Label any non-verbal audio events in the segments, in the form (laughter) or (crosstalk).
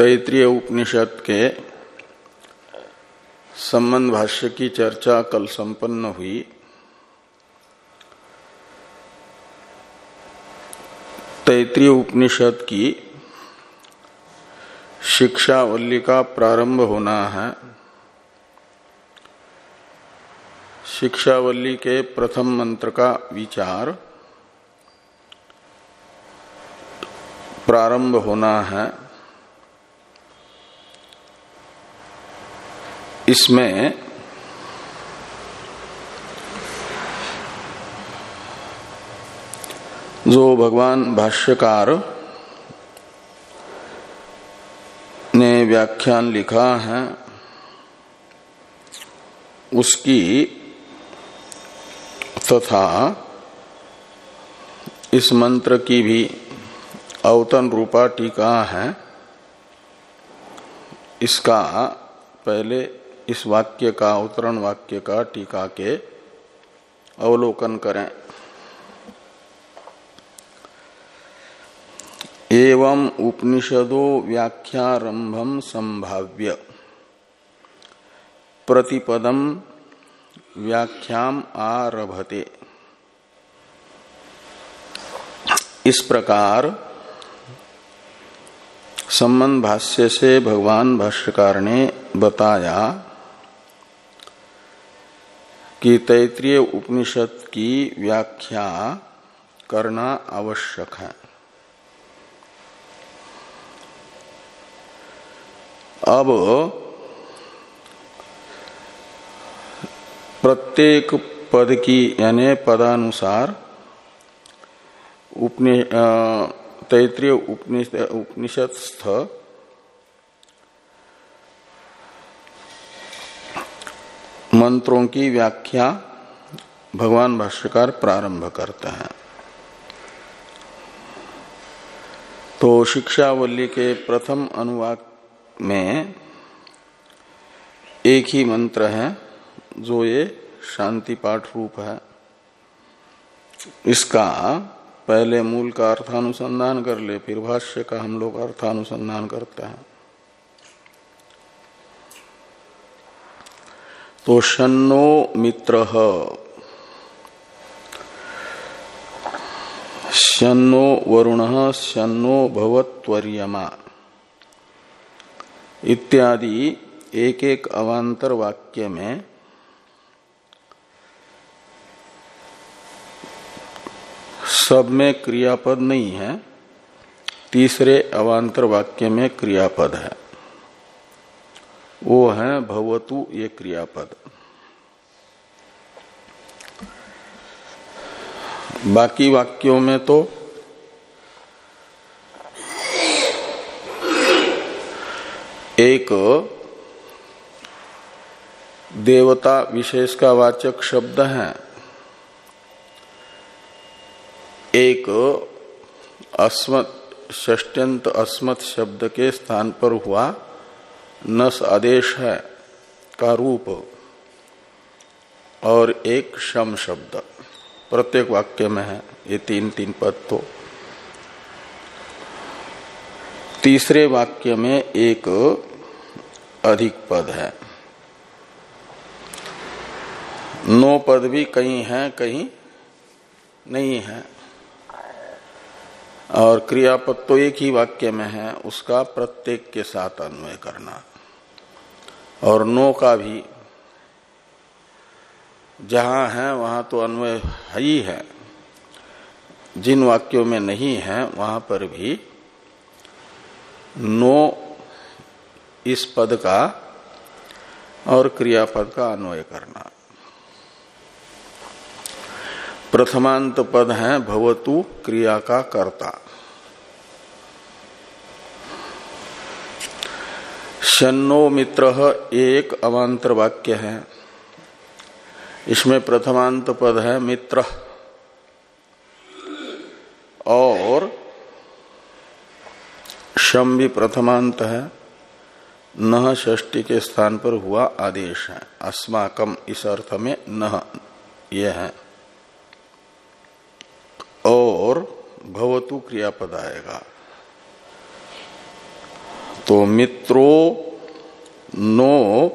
तैतृय उपनिषद के संबंध भाष्य की चर्चा कल संपन्न हुई। तैतृय उपनिषद की शिक्षावल्ली का प्रारंभ होना है। शिक्षावल्ली के प्रथम मंत्र का विचार प्रारंभ होना है। इसमें जो भगवान भाष्यकार ने व्याख्यान लिखा है, उसकी तथा इस मंत्र की भी अवतन रूपा टीका है। इसका पहले इस वाक्य का अवतरण वाक्य का टीका के अवलोकन करें। एवं उपनिषदो व्याख्यारंभम संभाव्य। प्रतिपदम व्याख्याम आरभते। इस प्रकार संबंध भाष्य से भगवान भाष्यकार ने बताया कि तैतृय उपनिषद की व्याख्या करना आवश्यक है। अब प्रत्येक पद की, यानी पदानुसार उपनि तैतृय उपनिषदस्थ मंत्रों की व्याख्या भगवान भाष्यकार प्रारंभ करते हैं। तो शिक्षावल्ली के प्रथम अनुवाद में एक ही मंत्र है, जो ये शांति पाठ रूप है। इसका पहले मूल का अर्थानुसंधान कर ले, फिर भाष्य का हम लोग अर्थानुसंधान करते हैं। तो शनो मित्र। शनो वरुण शनो भवत्वर्यमा। इत्यादि एक एक अवांतर वाक्य में सब में क्रियापद नहीं है, तीसरे अवांतर वाक्य में क्रियापद है। वो है भवतु ये क्रियापद। बाकी वाक्यों में तो एक देवता विशेष का वाचक शब्द है। एक अस्मत्, षष्ट्यंत अस्मत् शब्द के स्थान पर हुआ नस आदेश है का रूप और एक शम शब्द। प्रत्येक वाक्य में है। ये तीन तीन पद तो। तीसरे वाक्य में एक अधिक पद है। नो पद भी कहीं है, कहीं नहीं है। और क्रियापद तो एक ही वाक्य में है, उसका प्रत्येक के साथ अन्वय करना। और नो का भी जहाँ है, वहाँ तो अन्वय है ही है। जिन वाक्यों में नहीं है, वहाँ पर भी नो इस पद का और क्रियापद का अन्वय करना। प्रथमांत पद है, भवतु क्रिया का कर्ता। शनो मित्र एक अवांतर वाक्य है। इसमें प्रथमांत पद है मित्र। और शम भी प्रथमांत है। न षष्टि के स्थान पर हुआ आदेश है। अस्माकम इस अर्थ में न यह है। और भवतु क्रियापद आएगा। तो मित्रो नो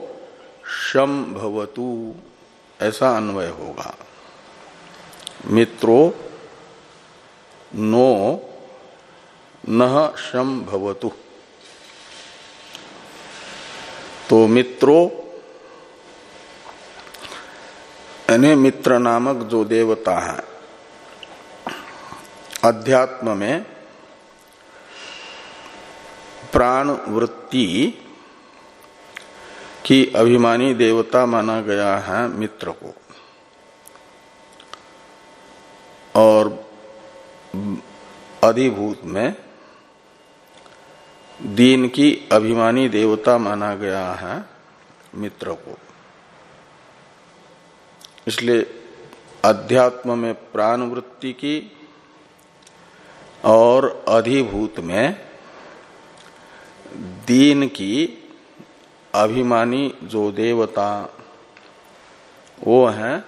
शम भवतु। ऐसा अन्वय होगा। मित्रो, नो, न शम भवतु। तो मित्रो, यानी मित्र नामक जो देवता है, अध्यात्म में प्राण वृत्ति की अभिमानी देवता माना गया है मित्र को। और अधिभूत में दीन की अभिमानी देवता माना गया है मित्र को। इसलिए अध्यात्म में प्राण वृत्ति की और अधिभूत में दीन की अभिमानी जो देवता, वो है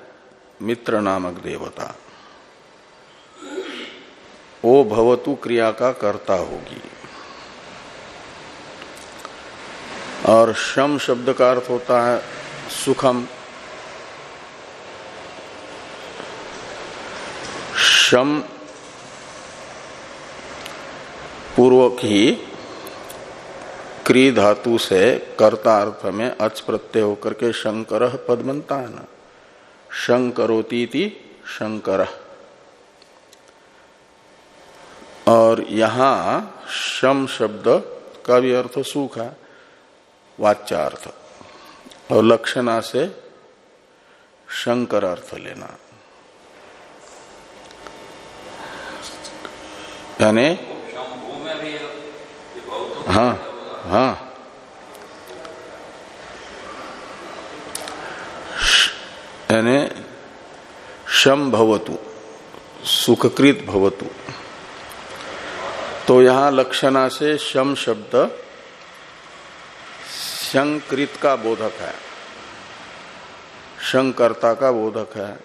मित्र नामक देवता। वो भवतु क्रिया का कर्ता होगी। और शम शब्द का अर्थ होता है सुखम। शम पूर्वक ही क्री धातु से कर्ता अर्थ में अच प्रत्यय होकर के शंकर पद बनता है ना शंकरोती शंकर। और यहाँ शम शब्द का भी अर्थ सुख है वाच्यार्थ। और लक्षणा से शंकर अर्थ लेना। यानी हाँ। हाँ। यानी शम भवतु, सुखकृत भवतु। तो यहाँ लक्षणा से शम शब्द शंकृत का बोधक है। शंकर्ता का बोधक है।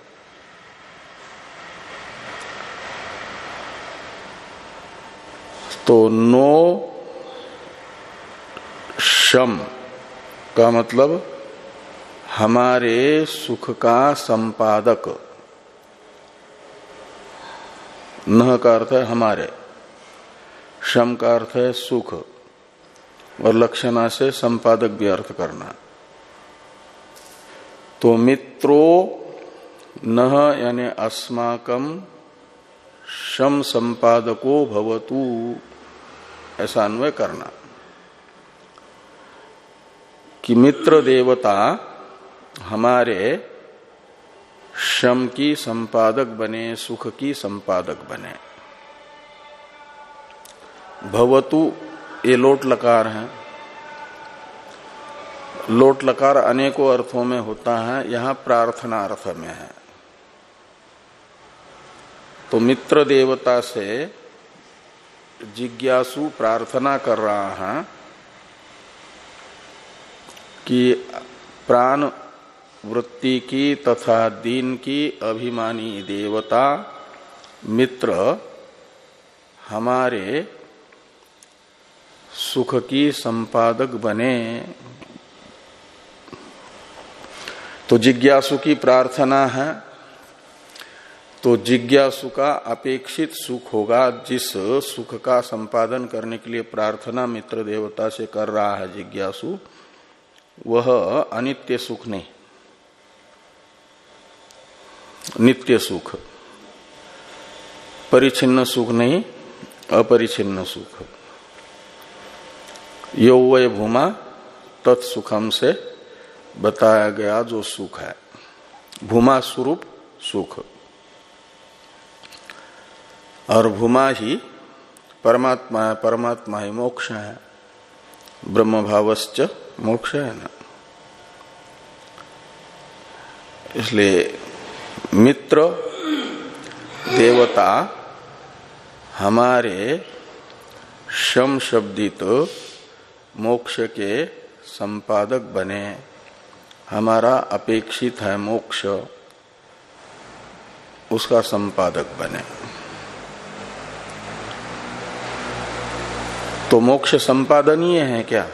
तो नो शम का मतलब हमारे सुख का संपादक। न का अर्थ है हमारे। शम का अर्थ है सुख और लक्षणा से संपादक भी अर्थ करना। तो मित्रो न यानी अस्माकम शम संपादको भवतु, ऐसा अन्वय करना। कि मित्र देवता हमारे शम की संपादक बने, सुख की संपादक बने। भवतु ये लोट लकार है। लोट लकार अनेकों अर्थों में होता है, यहाँ प्रार्थना अर्थ में है। तो मित्र देवता से जिज्ञासु प्रार्थना कर रहा है कि प्राण वृत्ति की तथा दीन की अभिमानी देवता मित्र हमारे सुख की संपादक बने। तो जिज्ञासु की प्रार्थना है। तो जिज्ञासु का अपेक्षित सुख होगा, जिस सुख का संपादन करने के लिए प्रार्थना मित्र देवता से कर रहा है जिज्ञासु। वह अनित्य सुख नहीं। नित्य सुख। परिचिन्न सुख नहीं, अपरिचिन्न सुख। यो वय भूमा तत्सुखम से बताया गया जो सुख है। भूमा स्वरूप सुख। और भूमा ही परमात्मा है, परमात्मा ही मोक्ष है। ब्रह्म भावश्च मोक्ष है ना इसलिए मित्र, देवता, हमारे शम शब्दित मोक्ष के संपादक बने। हमारा अपेक्षित है मोक्ष, उसका संपादक बने। तो मोक्ष संपादनीय है क्या?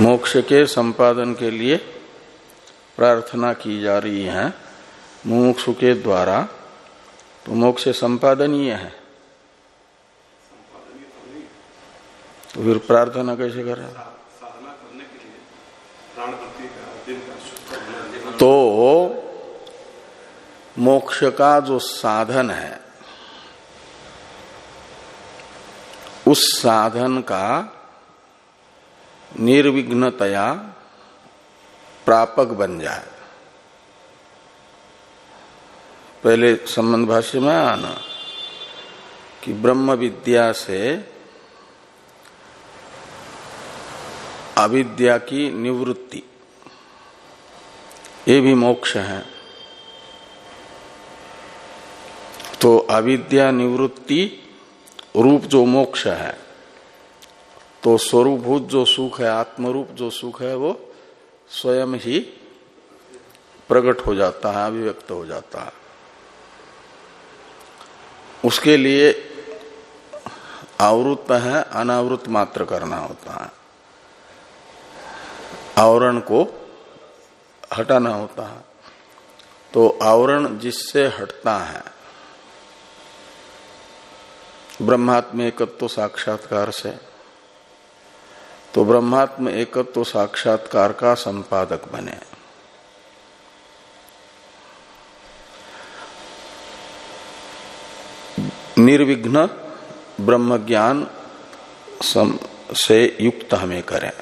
मोक्ष के संपादन के लिए प्रार्थना की जा रही है। मुमुक्षु के द्वारा तो मोक्ष संपादनीय है। तो फिर प्रार्थना कैसे कर रहे तो मोक्ष का जो साधन है उस साधन का निर्विघ्नतया प्रापक बन जाए। पहले संबंध भाष्य में आना कि ब्रह्म विद्या से अविद्या की निवृत्ति, ये भी मोक्ष है। तो अविद्या निवृत्ति रूप जो मोक्ष है तो स्वरूपभूत जो सुख है, आत्मरूप जो सुख है, वो स्वयं ही प्रकट हो जाता है, अभिव्यक्त हो जाता है। उसके लिए आवृत है, अनावृत मात्र करना होता है। आवरण को हटाना होता है। तो आवरण जिससे हटता है ब्रह्मात्म एकत्व साक्षात्कार से। तो ब्रह्मात्म एकत्व साक्षात्कार का संपादक बने। निर्विघ्न ब्रह्म ज्ञान से युक्त हमें करें।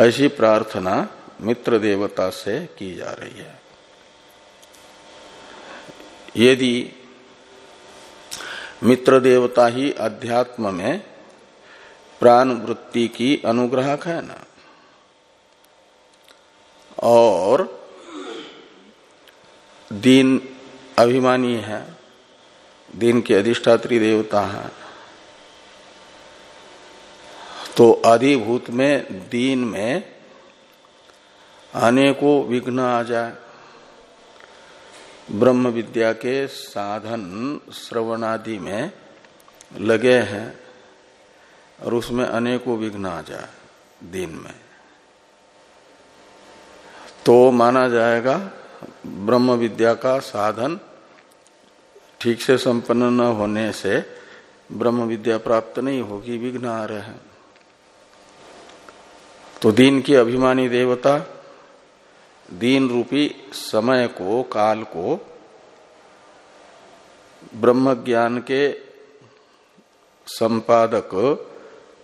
ऐसी प्रार्थना मित्र देवता से की जा रही है। यदि मित्र देवता ही अध्यात्म में प्राण वृत्ति की अनुग्राहक है ना। और दीन अभिमानी है, दिन के अधिष्ठात्री देवता है। तो अधिभूत में, दीन में अनेकों विघ्न आ जाए। ब्रह्म विद्या के साधन श्रवणादि में लगे हैं और उसमें अनेकों विघ्न आ जाए दिन में। तो माना जाएगा ब्रह्म विद्या का साधन ठीक से संपन्न न होने से ब्रह्म विद्या प्राप्त नहीं होगी, विघ्न आ रहे हैं। तो दीन की अभिमानी देवता दीन रूपी समय को, काल को ब्रह्म ज्ञान के संपादक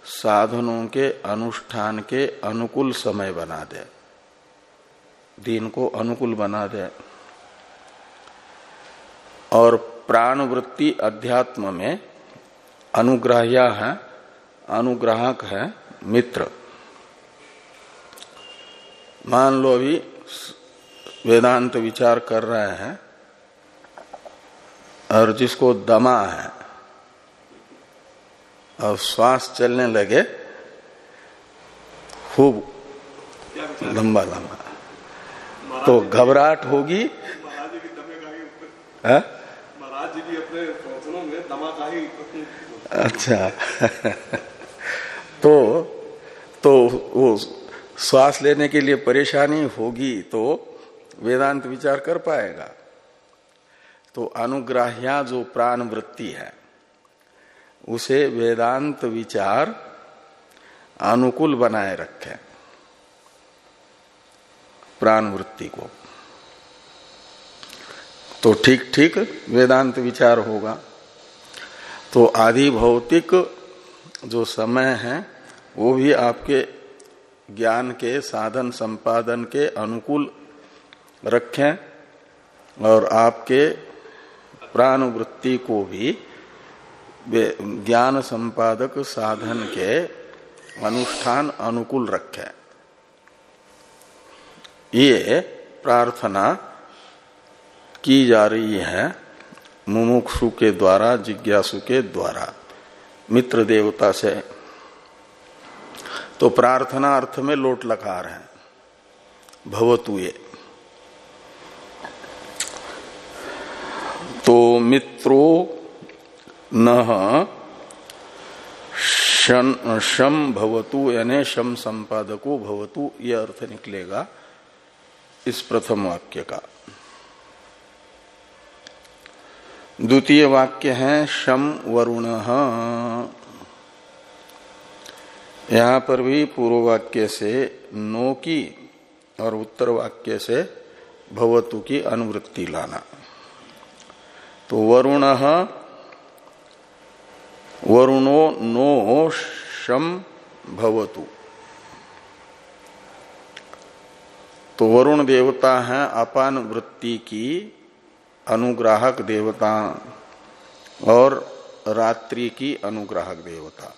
साधनों के अनुष्ठान के अनुकूल समय बना दे। दीन को अनुकूल बना दे। और प्राण वृत्ति अध्यात्म में अनुग्राह्या है, अनुग्राहक है मित्र। मान लो अभी वेदांत विचार कर रहे हैं और जिसको दमा है, और श्वास चलने लगे, खूब लंबा लंबा। तो घबराहट होगी। अच्छा। (laughs) तो तो वो श्वास लेने के लिए परेशानी होगी तो वेदांत विचार कर पाएगा। तो अनुग्राह्या जो प्राण वृत्ति है, उसे वेदांत विचार अनुकूल बनाए रखे। प्राण वृत्ति को। तो ठीक ठीक वेदांत विचार होगा। तो आदि भौतिक जो समय है, वो भी आपके ज्ञान के, साधन संपादन के अनुकूल रखें और आपके प्राण वृत्ति को भी ज्ञान संपादक साधन के अनुष्ठान अनुकूल रखें। ये प्रार्थना की जा रही है मुमुक्षु के द्वारा, जिज्ञासु के द्वारा, मित्र देवता से। तो प्रार्थना अर्थ में लोट लकार है। भवतु ये। तो मित्रो न शम भवतु, यानी शम संपादको भवतु यह अर्थ निकलेगा इस प्रथम वाक्य का। द्वितीय वाक्य है शम वरुण। यहाँ पर भी पूर्व वाक्य से नो की और उत्तर वाक्य से भवतु की अनुवृत्ति लाना। तो वरुण, वरुणो नो शम भवतु। तो वरुण देवता है अपान वृत्ति की अनुग्राहक देवता और रात्रि की अनुग्राहक देवता।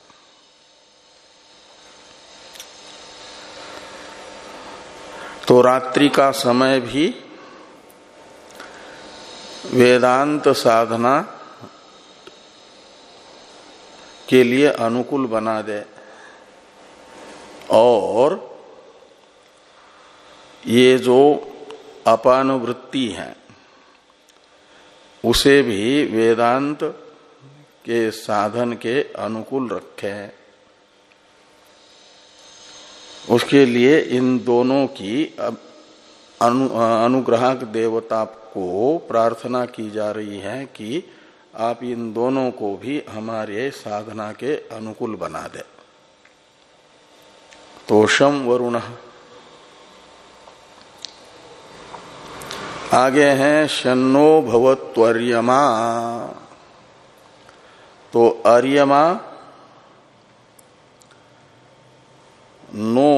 तो रात्रि का समय भी वेदांत साधना के लिए अनुकूल बना दे। और ये जो अपानुवृत्ति है, उसे भी वेदांत के साधन के अनुकूल रखे हैं। उसके लिए इन दोनों की अनु, अनुग्राहक देवता को प्रार्थना की जा रही है कि आप इन दोनों को भी हमारे साधना के अनुकूल बना दे। तो शम वरुण। आगे हैं शनो भवत्वर्यमा। तो अर्यमा नो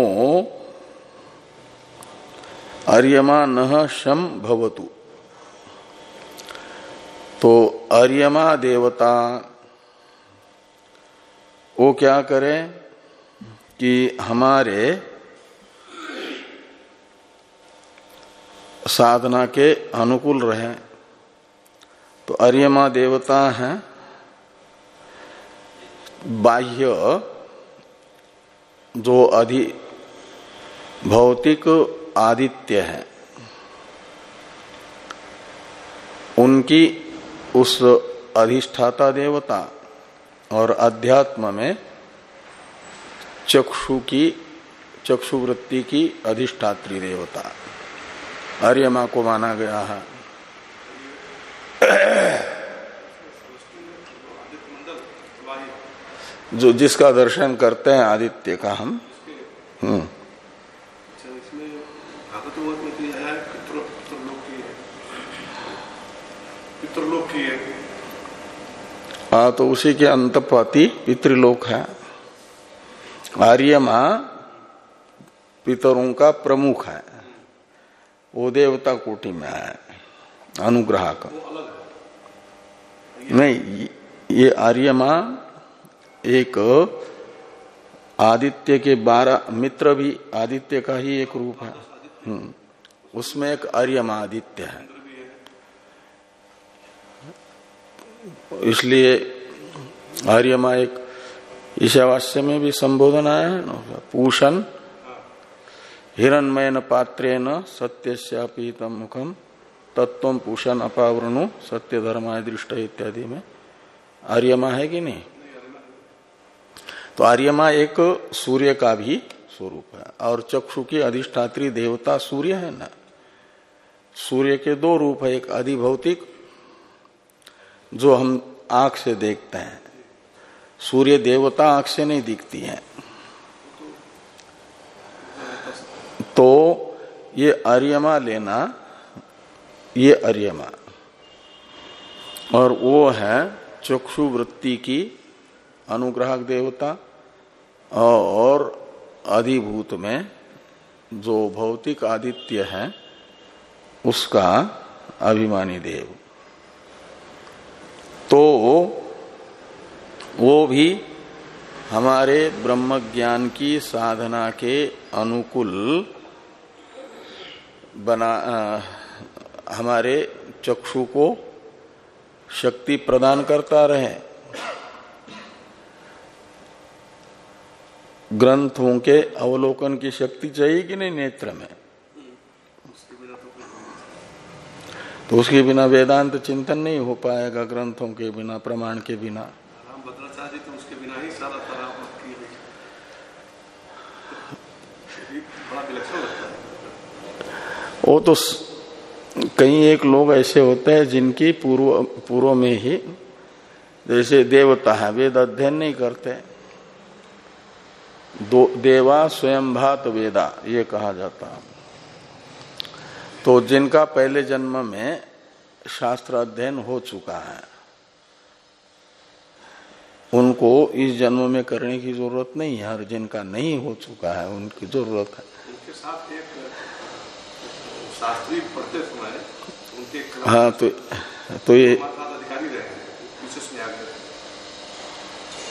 अर्यमा न शम भवतु। तो अर्यमा देवता, वो क्या करे कि हमारे साधना के अनुकूल रहे। तो अर्यमा देवता है, बाह्य जो अधि भौतिक आदित्य है। उनकी उस अधिष्ठाता देवता और अध्यात्म में चक्षु की, चक्षुवृत्ति की अधिष्ठात्री देवता। आर्यमा को माना गया है। जो जिसका दर्शन करते हैं आदित्य का हम हम्म। हाँ तो उसी के अंतपाती पितृलोक है। आर्यमा पितरों का प्रमुख है। वो देवता कोटि में है अनुग्रह का। नहीं ये आर्य आर्यमा एक आदित्य के बारह मित्र भी आदित्य का ही एक रूप है। हम्म, उसमें एक आर्यमा आदित्य है। इसलिए आर्यमा एक ईशावास्य में भी संबोधन आया है ना पूषण हिरणमयन पात्रेन सत्यश्यापीतम मुखम तत्व पूषण अपावृणु सत्य धर्माय दृष्ट इत्यादि में। आर्यमा है कि नहीं? तो आर्यमा एक सूर्य का भी स्वरूप है। और चक्षु की अधिष्ठात्री देवता सूर्य है ना। सूर्य के दो रूप है, एक अधिभौतिक, जो हम आँख से देखते हैं। सूर्य देवता आँख से नहीं दिखती है। तो ये अर्यमा लेना, ये अर्यमा और वो है चक्षु वृत्ति की अनुग्राहक देवता और अधिभूत में जो भौतिक आदित्य है उसका अभिमानी देव। तो वो भी हमारे ब्रह्म ज्ञान की साधना के अनुकूल बना आ, हमारे चक्षु को शक्ति प्रदान करता रहे। ग्रंथों के अवलोकन की शक्ति चाहिए कि नहीं नेत्र में? तो उसके बिना वेदांत चिंतन नहीं हो पाएगा ग्रंथों के बिना, प्रमाण के बिना। तो उसके बिना ही सारा है वो तो कई एक लोग ऐसे होते हैं जिनकी पूर्व पूर्व में ही जैसे देवता है, वेद अध्ययन नहीं करते। दो देवा स्वयं भात वेदा ये कहा जाता है। तो जिनका पहले जन्म में शास्त्र अध्ययन हो चुका है उनको इस जन्म में करने की ज़रूरत नहीं है और जिनका नहीं हो चुका है उनकी ज़रूरत है। उनके साथ एक शास्त्री पढ़ते समय उनके हाँ तो तो ये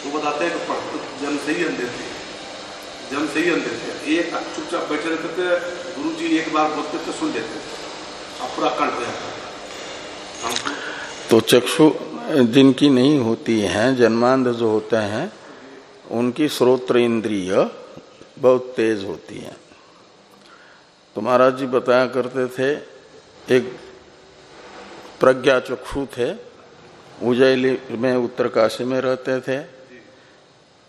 वो बताते हैं कि जन्म से ही अंधे थे जन्म से ही अंधे थे एक चुपचाप बैठे रहते थे गुरु जी एक बार बोलते थे, सुन लेते अब पूरा कंठ जाता तो चक्षु जिनकी नहीं होती है जन्मांध जो होते हैं, उनकी श्रोत्र इंद्रिय बहुत तेज होती है। तो महाराज जी बताया करते थे, एक प्रज्ञा चक्षु थे उज्जैली में उत्तरकाशी में रहते थे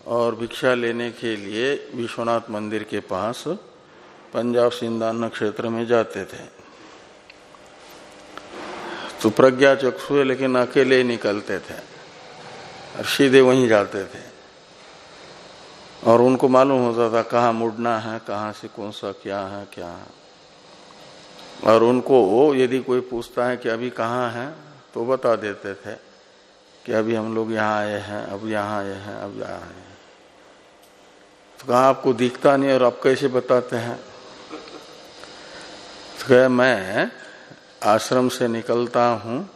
और भिक्षा लेने के लिए विश्वनाथ मंदिर के पास पंजाब सिंधान क्षेत्र में जाते थे। तो प्रज्ञा चक्षु लेकिन अकेले ही निकलते थे और सीधे वहीं जाते थे। और उनको मालूम होता था कहाँ मुड़ना है, कहाँ से कौन सा क्या है क्या है। और उनको वो यदि कोई पूछता है कि अभी कहाँ है तो बता देते थे कि अभी हम लोग यहाँ आए हैं, अब यहाँ आए हैं, अब यहाँ आए हैं। तो कहा, आपको दिखता नहीं और आप कैसे बताते हैं? तो मैं आश्रम से निकलता हूँ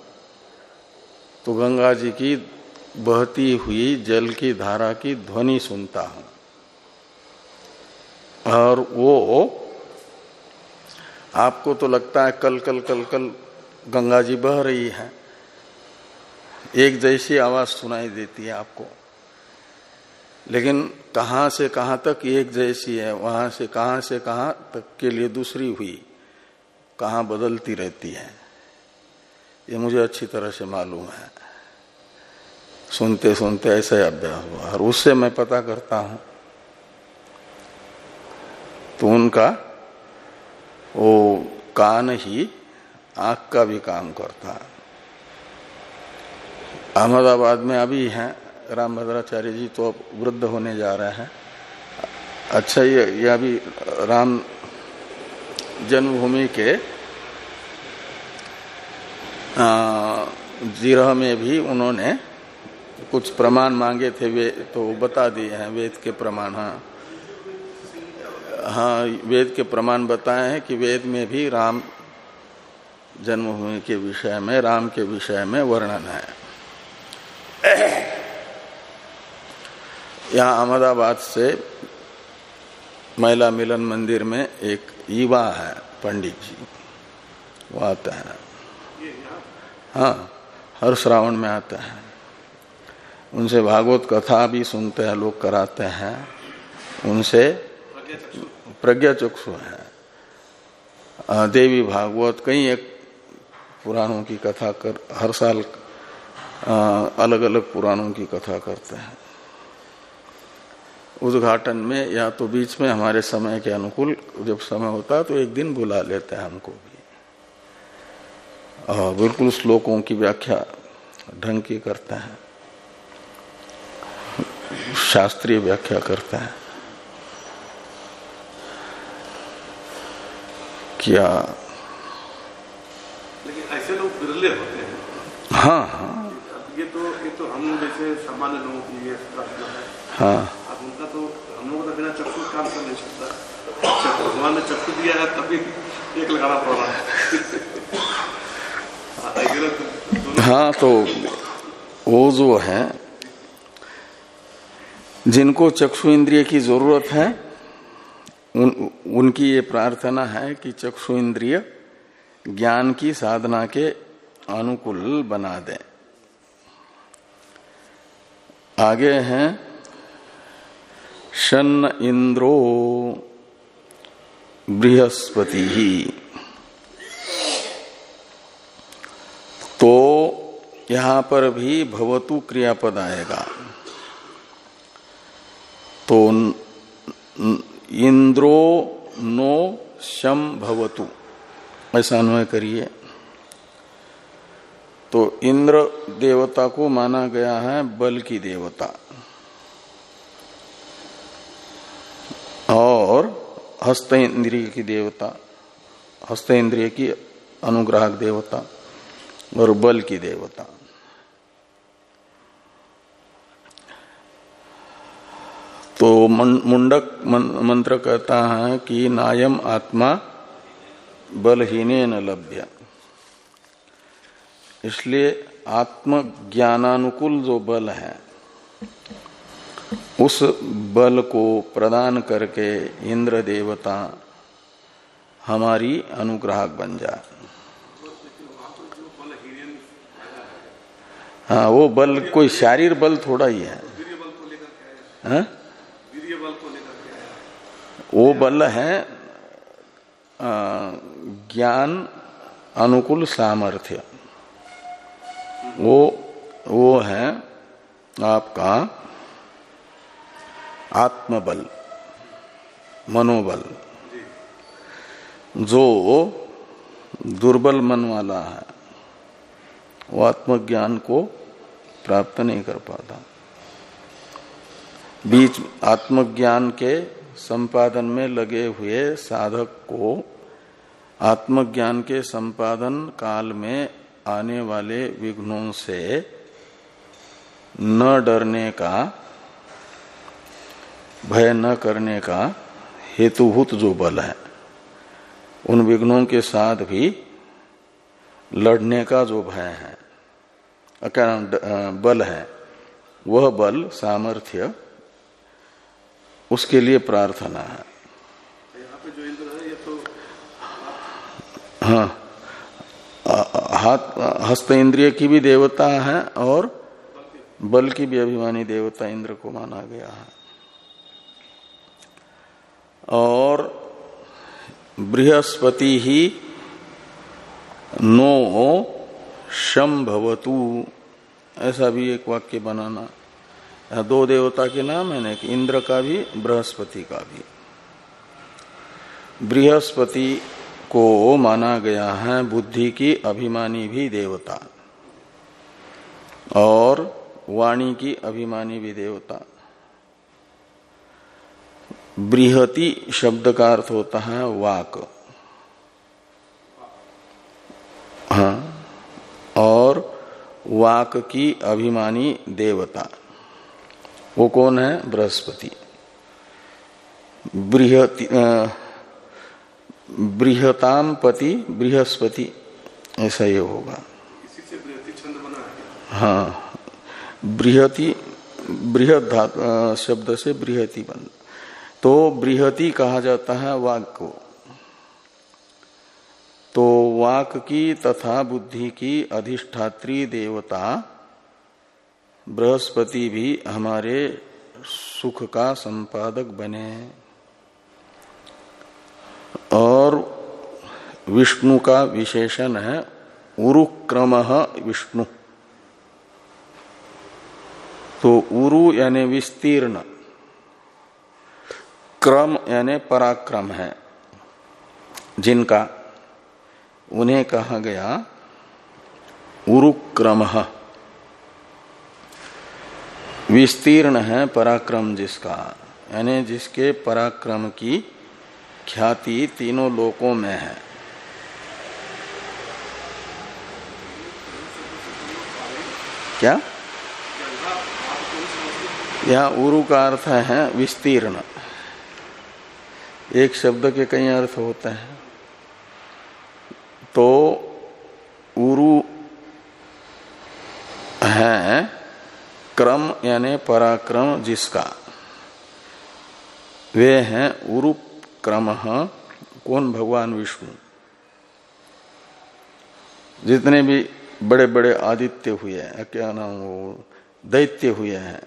तो गंगा जी की बहती हुई जल की धारा की ध्वनि सुनता हूँ। और वो, आपको तो लगता है कल कल कल कल गंगा जी बह रही है। एक जैसी आवाज़ सुनाई देती है आपको। लेकिन कहाँ से कहाँ तक एक जैसी है, वहाँ से कहाँ से कहाँ तक के लिए दूसरी हुई, कहाँ बदलती रहती है, ये मुझे अच्छी तरह से मालूम है। सुनते सुनते ऐसा ही अभ्यास हुआ, और उससे मैं पता करता हूँ तो उनका, वो कान ही आँख का भी काम करता है। अहमदाबाद में अभी हैं रामभद्राचार्य जी तो अब वृद्ध होने जा रहे हैं। अच्छा ये ये अभी राम जन्मभूमि के जीरह में भी उन्होंने कुछ प्रमाण मांगे थे, वे तो बता दिए हैं, वेद के प्रमाण हाँ। हाँ वेद के प्रमाण बताए हैं कि वेद में भी राम जन्मभूमि के विषय में, राम के विषय में वर्णन है। यहाँ अहमदाबाद से महिला मिलन मंदिर में एक युवा है, पंडित जी। वो आते हैं। हाँ हर श्रावण में आते हैं। उनसे भागवत कथा भी सुनते हैं, लोग कराते हैं। उनसे प्रज्ञा चक्षु है। देवी भागवत, कई एक पुराणों की कथा कर, हर साल अलग अलग पुराणों की कथा करते हैं। उद्घाटन में या तो बीच में हमारे समय के अनुकूल जब समय होता है तो एक दिन बुला लेते हैं हमको भी। और बिल्कुल श्लोकों की व्याख्या ढंग की करते हैं। शास्त्रीय व्याख्या करते हैं। क्या? लेकिन ऐसे लोग बिरले होते हैं। हाँ हाँ। ये तो ये तो हम जैसे सामान्य लोगों की है। हाँ। उनका तो हम लोग बिना चक्षु काम कर नहीं सकता भगवान ने चक्षु दिया है तभी एक लगाना पड़। रहा है हाँ तो वो जो है जिनको चक्षु इंद्रिय की ज़रूरत है उन, उनकी ये प्रार्थना है कि चक्षु इंद्रिय ज्ञान की साधना के अनुकूल बना दे। आगे हैं शन इंद्रो बृहस्पति। ही तो यहाँ पर भी भवतु क्रियापद आएगा। तो इंद्रो नो शम भवतु। ऐसा अनुय करिए। तो इंद्र देवता को माना गया है बल की देवता और हस्त इंद्रिय की देवता हस्त इंद्रिय की अनुग्राहक देवता और बल की देवता। तो मुंडक मंत्र कहता है कि नायम आत्मा बलहीन न लभ्य। इसलिए आत्म ज्ञानानुकूल जो बल है उस बल को प्रदान करके इंद्र देवता हमारी अनुग्राहक बन जाए हाँ। वो बल कोई शारीर बल थोड़ा ही है। हाँ? वो बल है ज्ञान, अनुकूल सामर्थ्य। वो वो है आपका आत्मबल, मनोबल, जो दुर्बल मन वाला है, वो आत्मज्ञान को प्राप्त नहीं कर पाता। बीच आत्मज्ञान के संपादन में लगे हुए साधक को आत्मज्ञान के संपादन काल में आने वाले विघ्नों से न डरने का भय न करने का हेतुभूत जो बल है, उन विघ्नों के साथ भी लड़ने का जो भय है, क्या बल है, वह बल सामर्थ्य उसके लिए प्रार्थना है। तो हाँ हाथ, हस्त इंद्रिय की भी देवता है और बल की भी अभिमानी देवता इंद्र को माना गया है। और बृहस्पति ही नो शम भवतु ऐसा भी एक वाक्य बनाना। दो देवता के नाम है ना कि इंद्र का भी, बृहस्पति का भी। बृहस्पति को माना गया है बुद्धि की अभिमानी भी देवता और वाणी की अभिमानी भी देवता। बृहति शब्द का अर्थ होता है वाक। हाँ। और वाक की अभिमानी देवता। वो कौन है? बृहस्पति। बृहति बृहताम पति बृहस्पति ऐसा ये होगा। हाँ बृहति बृहद शब्द से बृहति बन तो बृहति कहा जाता है वाक को। तो वाक की तथा बुद्धि की अधिष्ठात्री देवता बृहस्पति भी हमारे सुख का संपादक बने। और विष्णु का विशेषण है उरुक्रम विष्णु। तो उरु यानी विस्तीर्ण। क्रम यानी पराक्रम है। जिनका, उन्हें कहा गया उरुक्रम। विस्तीर्ण है पराक्रम जिसका, यानी जिसके पराक्रम की ख्याति तीनों लोकों में है। क्या? यह उरु का अर्थ है विस्तीर्ण। एक शब्द के कई अर्थ होते हैं। तो उरु है क्रम यानी पराक्रम जिसका। वे हैं उरूप क्रम कौन? भगवान विष्णु। जितने भी बड़े बड़े आदित्य हुए हैं, क्या नाम वो? दैत्य हुए हैं।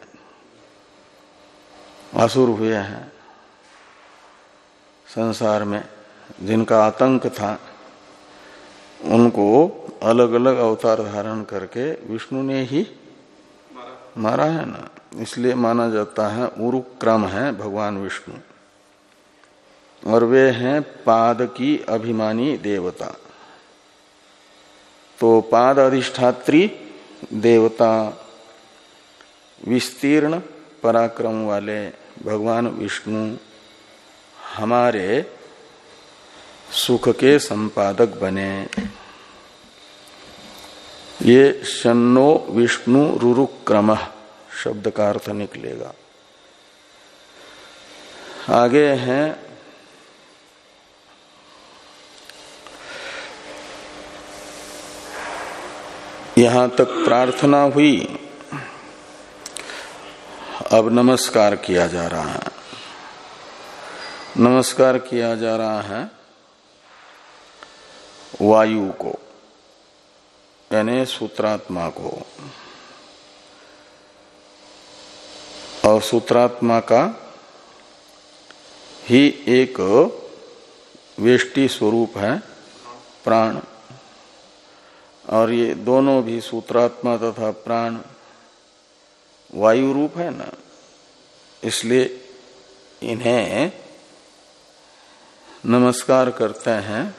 असुर हुए हैं। संसार में जिनका आतंक था, उनको अलग अलग अवतार धारण करके विष्णु ने ही मारा है ना। इसलिए माना जाता है उरुक्रम है भगवान विष्णु। और वे हैं पाद की अभिमानी देवता। तो पाद अधिष्ठात्री देवता, विस्तीर्ण पराक्रम वाले भगवान विष्णु हमारे सुख के संपादक बने। ये शनो विष्णु रुरुक्रम शब्द का अर्थ निकलेगा। आगे हैं। यहाँ तक प्रार्थना हुई। अब नमस्कार किया जा रहा है। नमस्कार किया जा रहा है वायु को, यानी सूत्रात्मा को। और सूत्रात्मा का ही एक वेष्टि स्वरूप है, प्राण। और ये दोनों भी सूत्रात्मा तथा प्राण वायु रूप है ना, इसलिए इन्हें नमस्कार करते हैं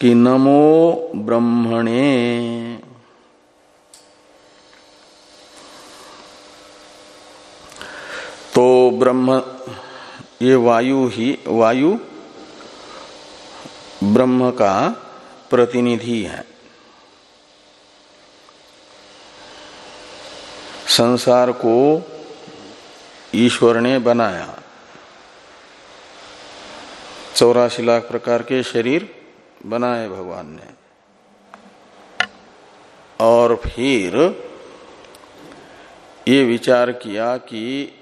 कि नमो ब्रह्मणे। तो ब्रह्म, ये वायु ही, वायु ब्रह्म का प्रतिनिधि है। संसार को ईश्वर ने बनाया। चौरासी लाख प्रकार के शरीर बनाए भगवान ने। और फिर ये विचार किया कि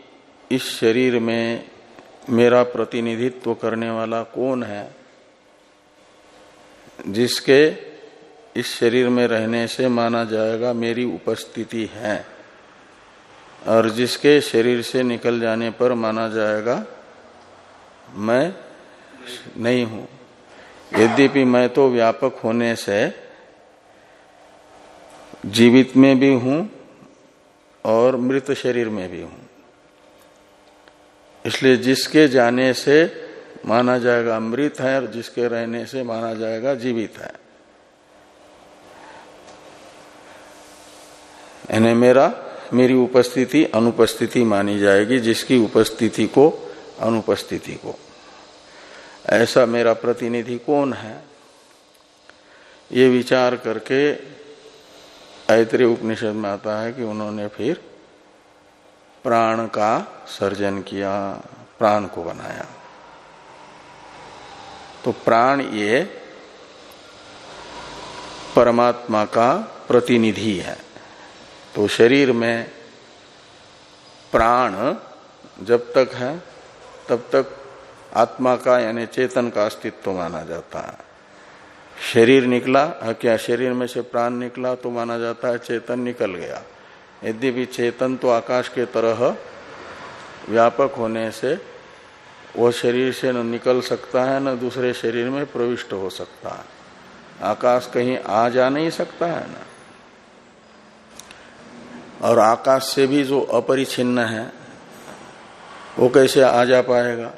इस शरीर में मेरा प्रतिनिधित्व करने वाला कौन है, जिसके इस शरीर में रहने से माना जाएगा मेरी उपस्थिति है, और जिसके शरीर से निकल जाने पर माना जाएगा मैं नहीं हूँ। यद्यपि मैं तो व्यापक होने से जीवित में भी हूँ और मृत शरीर में भी हूँ। इसलिए जिसके जाने से माना जाएगा मृत है और जिसके रहने से माना जाएगा जीवित है। यानी मेरा, मेरी उपस्थिति, अनुपस्थिति मानी जाएगी, जिसकी उपस्थिति को, अनुपस्थिति को। ऐसा मेरा प्रतिनिधि कौन है? ये विचार करके ऐतरे उपनिषद में आता है कि उन्होंने फिर प्राण का सर्जन किया, प्राण को बनाया। तो प्राण ये परमात्मा का प्रतिनिधि है। तो शरीर में प्राण जब तक है, तब तक आत्मा का यानी चेतन का अस्तित्व माना जाता है। शरीर निकला क्या शरीर में से प्राण निकला तो माना जाता है चेतन निकल गया। यद्यपि चेतन तो आकाश के तरह व्यापक होने से वह शरीर से न निकल सकता है, न दूसरे शरीर में प्रविष्ट हो सकता है। आकाश कहीं आ जा नहीं सकता है ना। और आकाश से भी जो अपरिचिन्न है, वो कैसे आ जा पाएगा?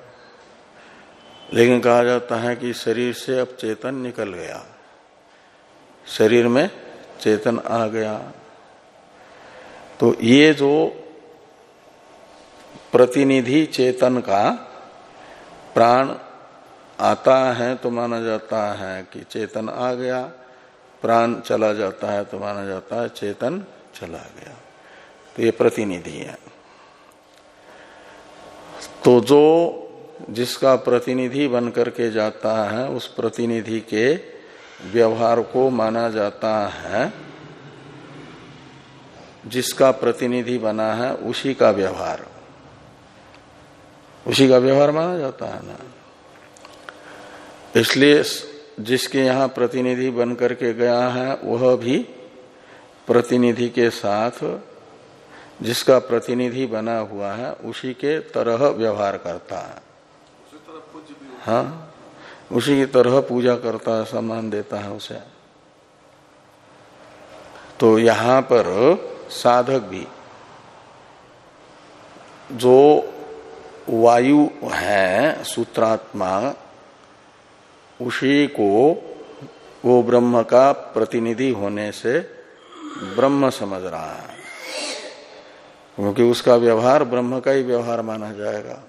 लेकिन कहा जाता है कि शरीर से अब चेतन निकल गया। शरीर में चेतन आ गया। तो ये जो प्रतिनिधि चेतन का प्राण आता है तो माना जाता है कि चेतन आ गया, प्राण चला जाता है तो माना जाता है चेतन चला गया। तो ये प्रतिनिधि है। तो जो जिसका प्रतिनिधि बन करके जाता है, उस प्रतिनिधि के व्यवहार को माना जाता है। जिसका प्रतिनिधि बना है, उसी का व्यवहार। उसी का व्यवहार माना जाता है ना। इसलिए जिसके यहाँ प्रतिनिधि बन करके गया है, वह भी प्रतिनिधि के साथ, जिसका प्रतिनिधि बना हुआ है, उसी के तरह व्यवहार करता है। हाँ? उसी की तरह पूजा करता है, सम्मान देता है उसे। तो यहाँ पर साधक भी जो वायु है, सूत्रात्मा, उसी को, वो ब्रह्म का प्रतिनिधि होने से ब्रह्म समझ रहा है। क्योंकि उसका व्यवहार ब्रह्म का ही व्यवहार माना जाएगा।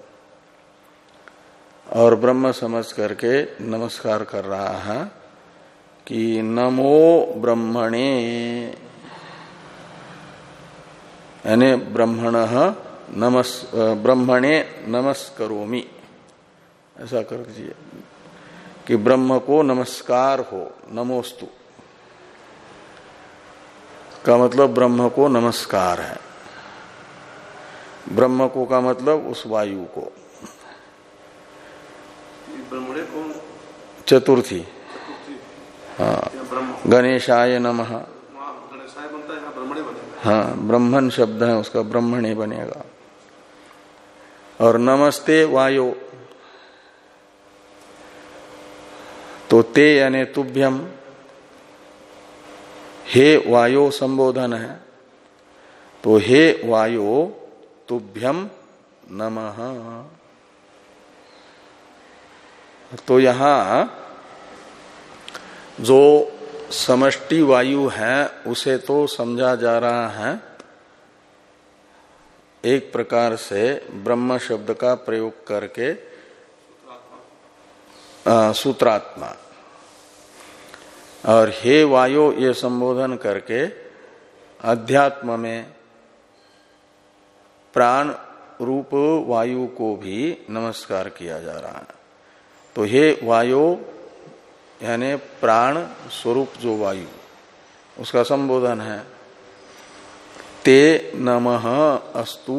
और ब्रह्म समझ करके नमस्कार कर रहा है कि नमो ब्रह्मणे। यानी ब्रह्मण नमस् ब्रह्मणे नमस्करोमी। ऐसा कर दीजिए कि ब्रह्म को नमस्कार हो, नमोस्तु। का मतलब ब्रह्म को नमस्कार है। ब्रह्म को का मतलब उस वायु को। चतुर्थी। हाँ। गणेशाय नमः। हाँ ब्रह्मण शब्द है उसका ब्रह्मण ही बनेगा। और नमस्ते वायो। तो ते यानी तुभ्यम। हे वायो संबोधन है। तो हे वायो तुभ्यम नमः। तो यहाँ जो समष्टि वायु है, उसे तो समझा जा रहा है। एक प्रकार से ब्रह्म शब्द का प्रयोग करके सूत्रात्मा। और हे वायु, ये संबोधन करके अध्यात्म में प्राण रूप वायु को भी नमस्कार किया जा रहा है। तो हे वायु यानी प्राण स्वरूप जो वायु उसका संबोधन है। ते नमः अस्तु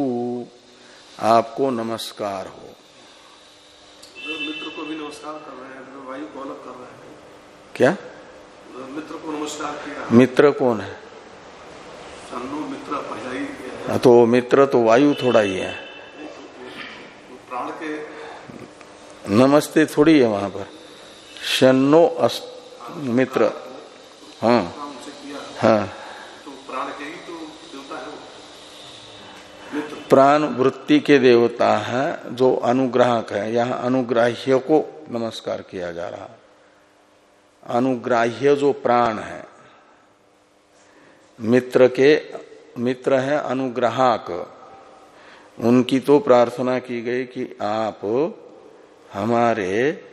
आपको नमस्कार हो। मित्र को भी नमस्कार कर रहे हैं तो वायु को अलग कर रहे हैं। क्या? मित्र को नमस्कार किया। मित्र कौन है? मित्र पहला ही हाँ, तो मित्र तो वायु थोड़ा ही है। प्राण के नमस्ते थोड़ी है वहाँ पर। शनो मित्र। हाँ। हाँ। प्राण वृत्ति के देवता है जो अनुग्राहक है। यहाँ अनुग्राह्य को नमस्कार किया जा रहा। अनुग्राह्य जो प्राण है। मित्र के मित्र है अनुग्राहक। उनकी तो प्रार्थना की गई कि आप हमारे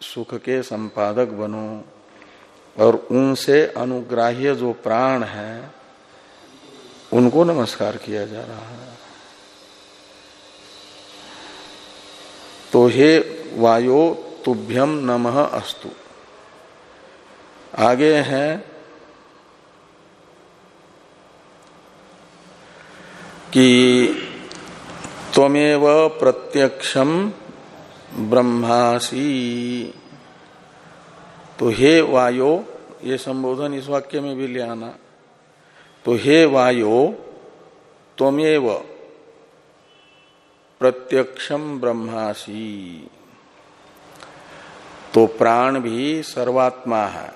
सुख के संपादक बनो और उनसे अनुग्राह्य जो प्राण है, उनको नमस्कार किया जा रहा है। तो हे वायो तुभ्यम नमः अस्तु। आगे है कि त्वमेव प्रत्यक्षम ब्रह्मासी। तो हे वायो, ये संबोधन इस वाक्य में भी ले आना। तो हे वायो, त्वमेव प्रत्यक्षम ब्रह्मासी। तो प्राण भी सर्वात्मा है।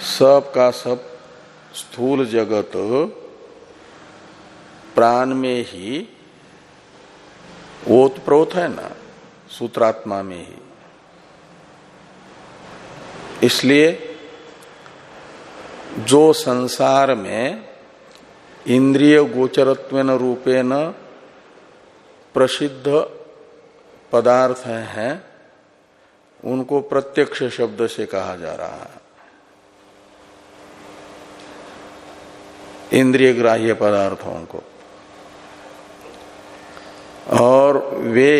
सब का सब स्थूल जगत प्राण में ही ओतप्रोत है ना, सूत्रात्मा में ही। इसलिए जो संसार में इंद्रिय गोचरत्व रूपेण प्रसिद्ध पदार्थ हैं, उनको प्रत्यक्ष शब्द से कहा जा रहा है। इंद्रिय ग्राह्य पदार्थों को। और वे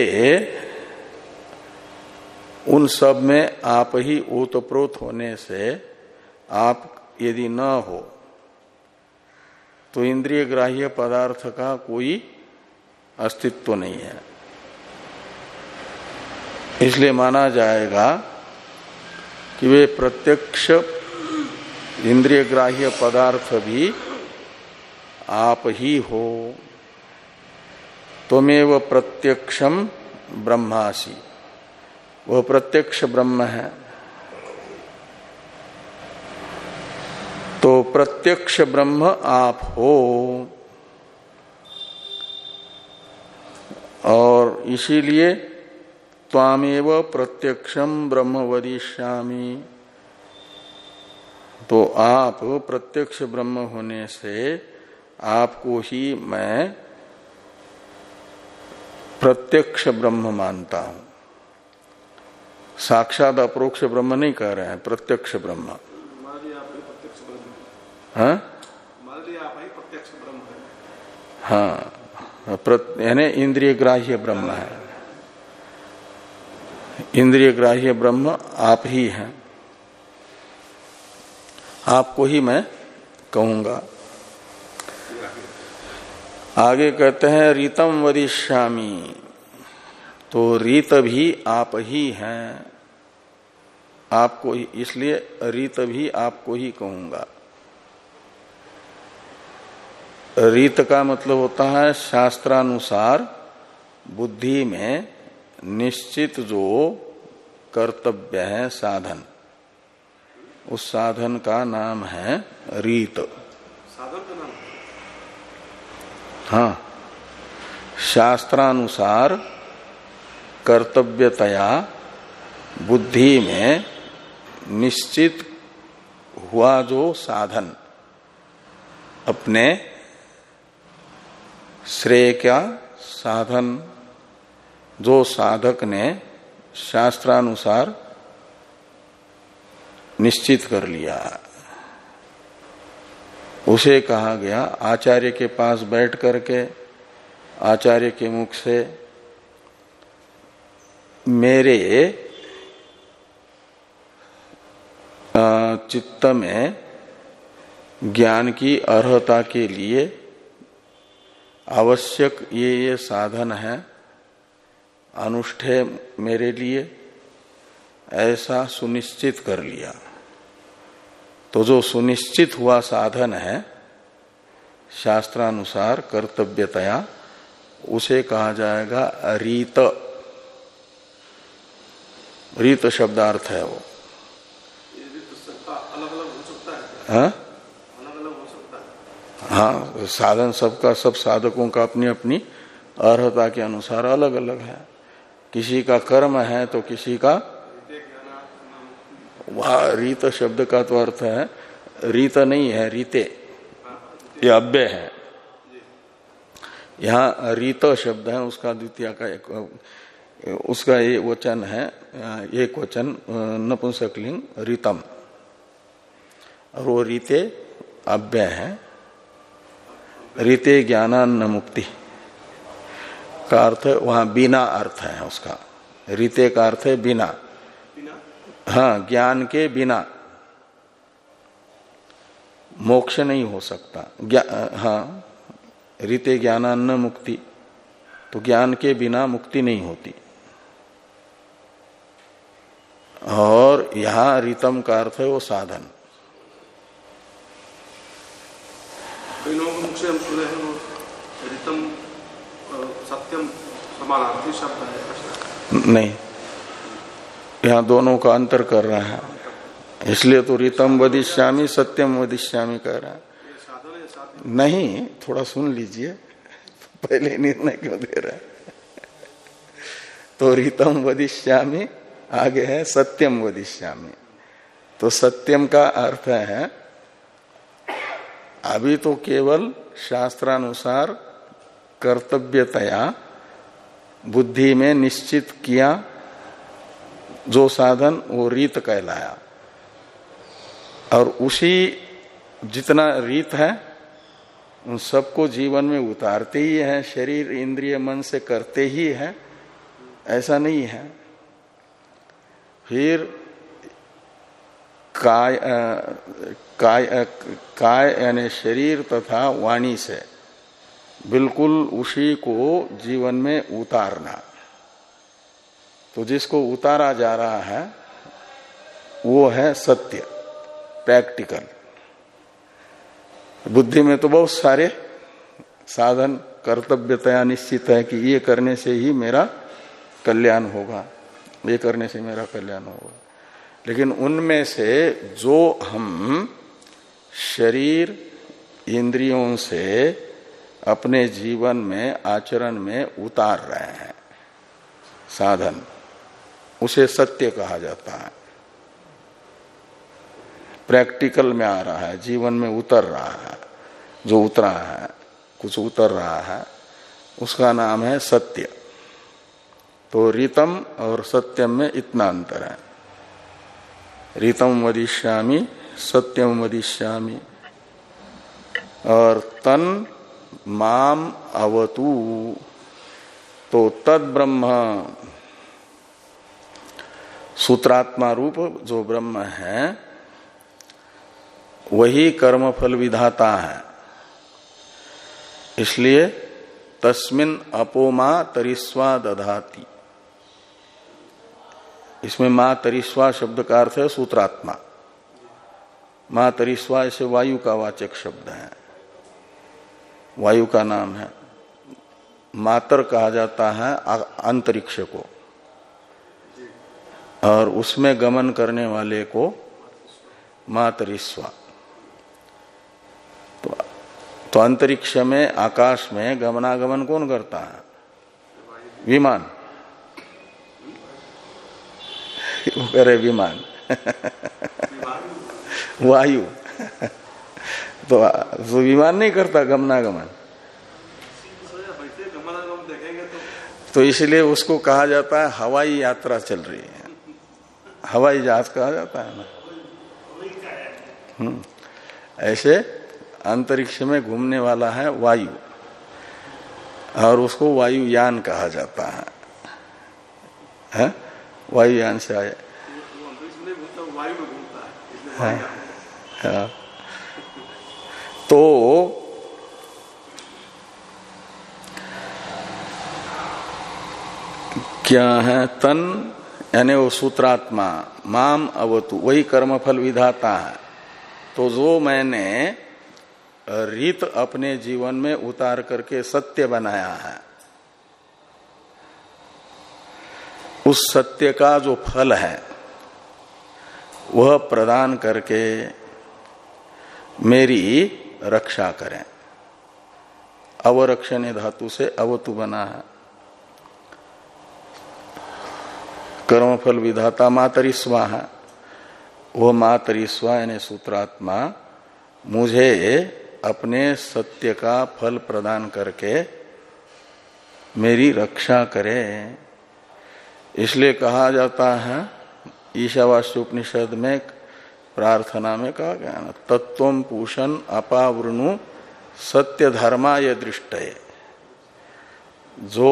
उन सब में आप ही ओतप्रोत होने से आप यदि न हो तो इंद्रिय ग्राह्य पदार्थ का कोई अस्तित्व नहीं है। इसलिए माना जाएगा कि वे प्रत्यक्ष इंद्रिय ग्राह्य पदार्थ भी आप ही हो। त्वमेव प्रत्यक्षम ब्रह्मासी। वह प्रत्यक्ष ब्रह्म है। तो प्रत्यक्ष ब्रह्म आप हो। और इसीलिए त्वामेव प्रत्यक्षम ब्रह्म वदिष्यामी। तो आप प्रत्यक्ष ब्रह्म होने से आपको ही मैं प्रत्यक्ष ब्रह्म मानता हूँ। साक्षात अप्रोक्ष ब्रह्म नहीं कह रहे हैं प्रत्यक्ष ब्रह्म। हाँ? हाँ यानी इंद्रिय ग्राह्य ब्रह्म है। इंद्रिय ग्राह्य ब्रह्म आप ही हैं। आपको ही मैं कहूँगा। आगे कहते हैं, रीतम वदिष्यामी तो रीत भी आप ही हैं। आपको ही, इसलिए रीत भी आपको ही कहूँगा। रीत का मतलब होता है शास्त्रानुसार बुद्धि में निश्चित जो कर्तव्य है, साधन। उस साधन का नाम है रीत। साधन का नाम? हाँ। शास्त्रानुसार कर्तव्यतया बुद्धि में निश्चित हुआ जो साधन। अपने श्रेय का साधन। जो साधक ने शास्त्रानुसार निश्चित कर लिया। उसे कहा गया, आचार्य के पास बैठ करके, आचार्य के मुख से, मेरे चित्त में ज्ञान की अर्हता के लिए आवश्यक ये ये साधन है, अनुष्ठेय मेरे लिए, ऐसा सुनिश्चित कर लिया। तो जो सुनिश्चित हुआ साधन है शास्त्रानुसार कर्तव्यतया उसे कहा जाएगा रीत। रीत शब्दार्थ है वो। हाँ हाँ साधन सबका सब साधकों का अपनी अपनी अर्हता के अनुसार अलग अलग है। किसी का कर्म है तो किसी का वह रीत शब्द का तो अर्थ है, रीत नहीं है, रीते। ये अव्य है। यहाँ रीत शब्द है, उसका द्वितीय का एक, उसका ये वचन है, एक वचन, नपुंसकलिंग, रीतम। और वो रीते अव्य है। रीते ज्ञानान्न मुक्ति का अर्थ वहाँ बिना अर्थ है उसका। रीते का अर्थ है बिना। हाँ ज्ञान के बिना मोक्ष नहीं हो सकता। हाँ रीते ज्ञानान्न मुक्ति तो ज्ञान के बिना मुक्ति नहीं होती। और यहाँ रितम का अर्थ है वो साधन। सत्यम समानार्थी शब्द है नहीं। यहाँ दोनों का अंतर कर रहा है। इसलिए तो रितम वदिश्यामी सत्यम वदिश्यामी कह रहा है। नहीं, थोड़ा सुन लीजिए। पहले निर्णय क्यों दे रहा है? तो रितम वदिश्यामी आगे है सत्यम वदिश्यामी तो सत्यम का अर्थ है, अभी तो केवल शास्त्रानुसार कर्तव्यतया बुद्धि में निश्चित किया जो साधन वो रीत कहलाया। और उसी जितना रीत है, उन सबको जीवन में उतारते ही है, शरीर, इंद्रिय, मन से करते ही है, ऐसा नहीं है। फिर काय काय काय यानी शरीर तथा वाणी से बिल्कुल उसी को जीवन में उतारना। तो जिसको उतारा जा रहा है, वो है सत्य प्रैक्टिकल बुद्धि में तो बहुत सारे साधन, कर्तव्यतया निश्चित है कि ये करने से ही मेरा कल्याण होगा, ये करने से मेरा कल्याण होगा। लेकिन उनमें से जो हम शरीर, इंद्रियों से अपने जीवन में, आचरण में उतार रहे हैं, साधन। उसे सत्य कहा जाता है। प्रैक्टिकल में आ रहा है, जीवन में उतर रहा है। जो उतरा है, कुछ उतर रहा है, उसका नाम है सत्य। तो रीतम और सत्यम में इतना अंतर है। रीतम वदिष्यामी, सत्यम वदिष्यामी। और तन, माम, अवतु। तो तद ब्रह्म सूत्रात्मा रूप जो ब्रह्म है, वही कर्मफल विधाता है। इसलिए तस्मिन अपोमा तरिस्वा दधाती। इसमें माँ तरिस्वा शब्द का अर्थ है सूत्रात्मा। माँ तरिस्वा ऐसे वायु का वाचक शब्द है। वायु का नाम है। मातर कहा जाता है अंतरिक्ष को। और उसमें गमन करने वाले को मातरिस्वा। तो, तो अंतरिक्ष में आकाश में गमनागमन कौन करता है? विमान। वो करे विमान। वायु। तो, तो विमान नहीं करता गमनागमन। तो इसलिए उसको कहा जाता है हवाई यात्रा चल रही है। हवाई जहाज़ कहा जाता है ना? हम्म। ऐसे अंतरिक्ष में घूमने वाला है वायु। और उसको वायुयान कहा जाता है, है? वायुयान से आए हाँ, हाँ, तो क्या है? तन यानी वो सूत्रात्मा, माम अवतु, वही कर्मफल विधाता है। तो जो मैंने रीत अपने जीवन में उतार करके सत्य बनाया है, उस सत्य का जो फल है, वह प्रदान करके मेरी रक्षा करें। अवरक्षण धातु से अवतु बना है। कर्मफल विधाता मातरिस्वा है वह मातरिस्वा यानी सूत्रात्मा, मुझे अपने सत्य का फल प्रदान करके मेरी रक्षा करे। इसलिए कहा जाता है, ईशावास्य उपनिषद में प्रार्थना में कहा गया ना तत्व पूषण अपावृणु सत्य धर्मा ये दृष्ट जो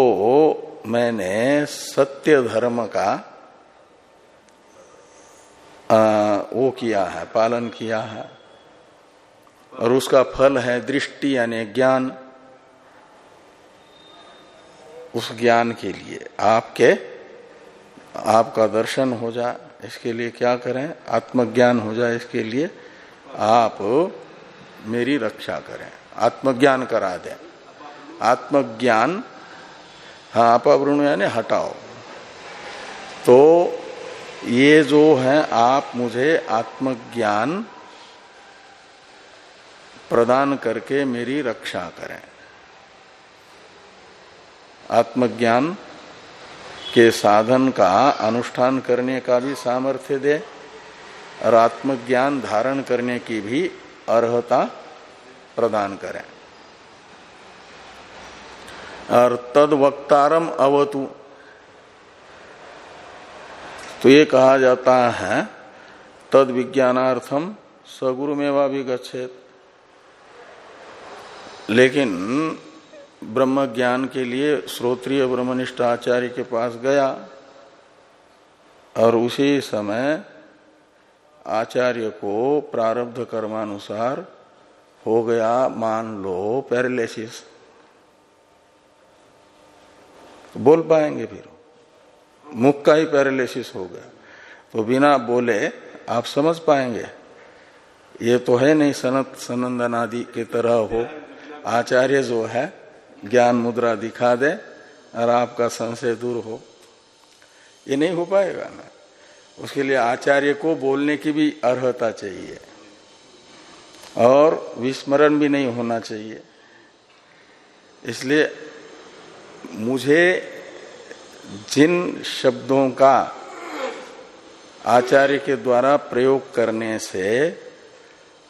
मैंने सत्य धर्म का आ, वो किया है पालन किया है। और उसका फल है दृष्टि यानी ज्ञान। उस ज्ञान के लिए आपके आपका दर्शन हो जाए इसके लिए क्या करें? आत्मज्ञान हो जाए इसके लिए। आप मेरी रक्षा करें आत्मज्ञान करा दें। आत्मज्ञान अपवृण यानी हटाओ। तो ये जो है, आप मुझे आत्मज्ञान प्रदान करके मेरी रक्षा करें। आत्मज्ञान के साधन का अनुष्ठान करने का भी सामर्थ्य दे और आत्मज्ञान धारण करने की भी अर्हता प्रदान करें। और तद वक्तारम अवतु। तो ये कहा जाता है, तद विज्ञानार्थम सगुरु मेवा भी गच्छेत। लेकिन ब्रह्म ज्ञान के लिए श्रोत्रिय ब्रह्मनिष्ठ आचार्य के पास गया और उसी समय आचार्य को प्रारब्ध कर्मानुसार हो गया मान लो पैरालिसिस। तो बोल पाएँगे फिर। मुख का ही पैरालिसिस हो गया। तो बिना बोले आप समझ पाएँगे। ये तो है नहीं सनत सनंदन आदि के तरह हो। आचार्य जो है, ज्ञान मुद्रा दिखा दे और आपका संशय दूर हो। ये नहीं हो पाएगा ना। उसके लिए आचार्य को बोलने की भी अर्हता चाहिए। और विस्मरण भी नहीं होना चाहिए। इसलिए मुझे जिन शब्दों का आचार्य के द्वारा प्रयोग करने से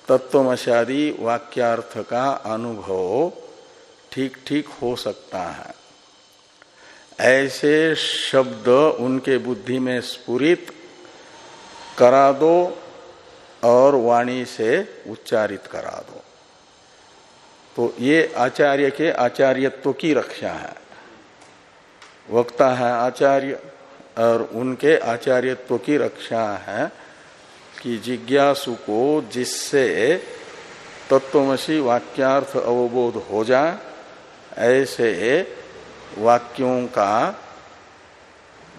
तत्वमशादी वाक्यार्थ का अनुभव ठीक ठीक हो सकता है। ऐसे शब्द उनके बुद्धि में स्पुरित करा दो और वाणी से उच्चारित करा दो। तो ये आचार्य के आचार्यत्व की रक्षा है। वक्ता है आचार्य और उनके आचार्यत्व की रक्षा है कि जिज्ञासु को जिससे तत्वमसी वाक्यार्थ अवबोध हो जाए, ऐसे वाक्यों का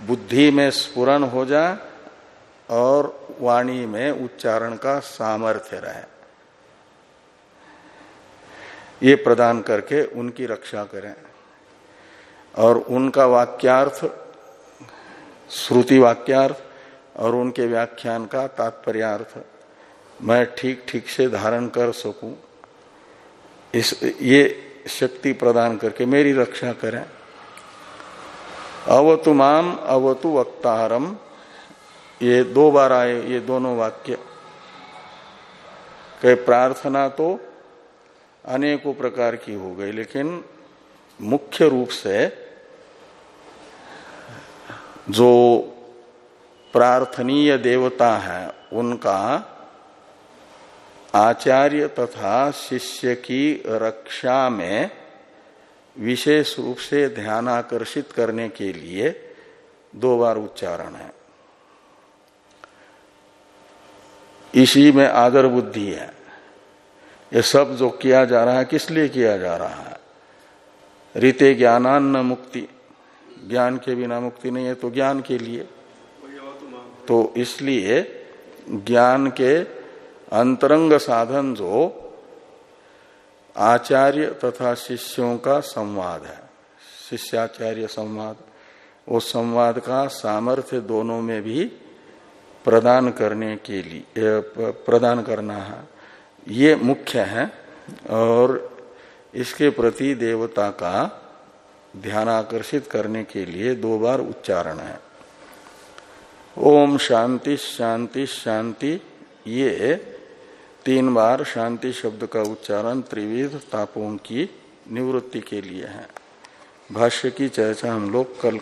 बुद्धि में स्पुरण हो जाए और वाणी में उच्चारण का सामर्थ्य रहे। ये प्रदान करके उनकी रक्षा करें। और उनका वाक्यार्थ श्रुति वाक्यार्थ और उनके व्याख्यान का तात्पर्यार्थ मैं ठीक ठीक से धारण कर सकूँ। इस, ये शक्ति प्रदान करके मेरी रक्षा करें। अवतु माम, अवतु वक्तारम। ये दो बार आए, ये दोनों वाक्य। कहे, प्रार्थना तो अनेकों प्रकार की हो गई, लेकिन मुख्य रूप से जो प्रार्थनीय देवता है, उनका आचार्य तथा शिष्य की रक्षा में विशेष रूप से ध्यान आकर्षित करने के लिए दो बार उच्चारण है। इसी में आदर बुद्धि है। ये सब जो किया जा रहा है, किस लिए किया जा रहा है? रीते ज्ञानान्न मुक्ति। ज्ञान के बिना मुक्ति नहीं है तो ज्ञान के लिए। तो इसलिए ज्ञान के अंतरंग साधन जो आचार्य तथा शिष्यों का संवाद है, शिष्याचार्य संवाद, वो संवाद का सामर्थ्य दोनों में भी प्रदान करने के लिए प्रदान करना है। ये मुख्य है, और इसके प्रति देवता का ध्यान आकर्षित करने के लिए दो बार उच्चारण है। ओम शांति शांति शांति, ये तीन बार शांति शब्द का उच्चारण त्रिविध तापों की निवृत्ति के लिए है। भाष्य की चर्चा हम लोग कल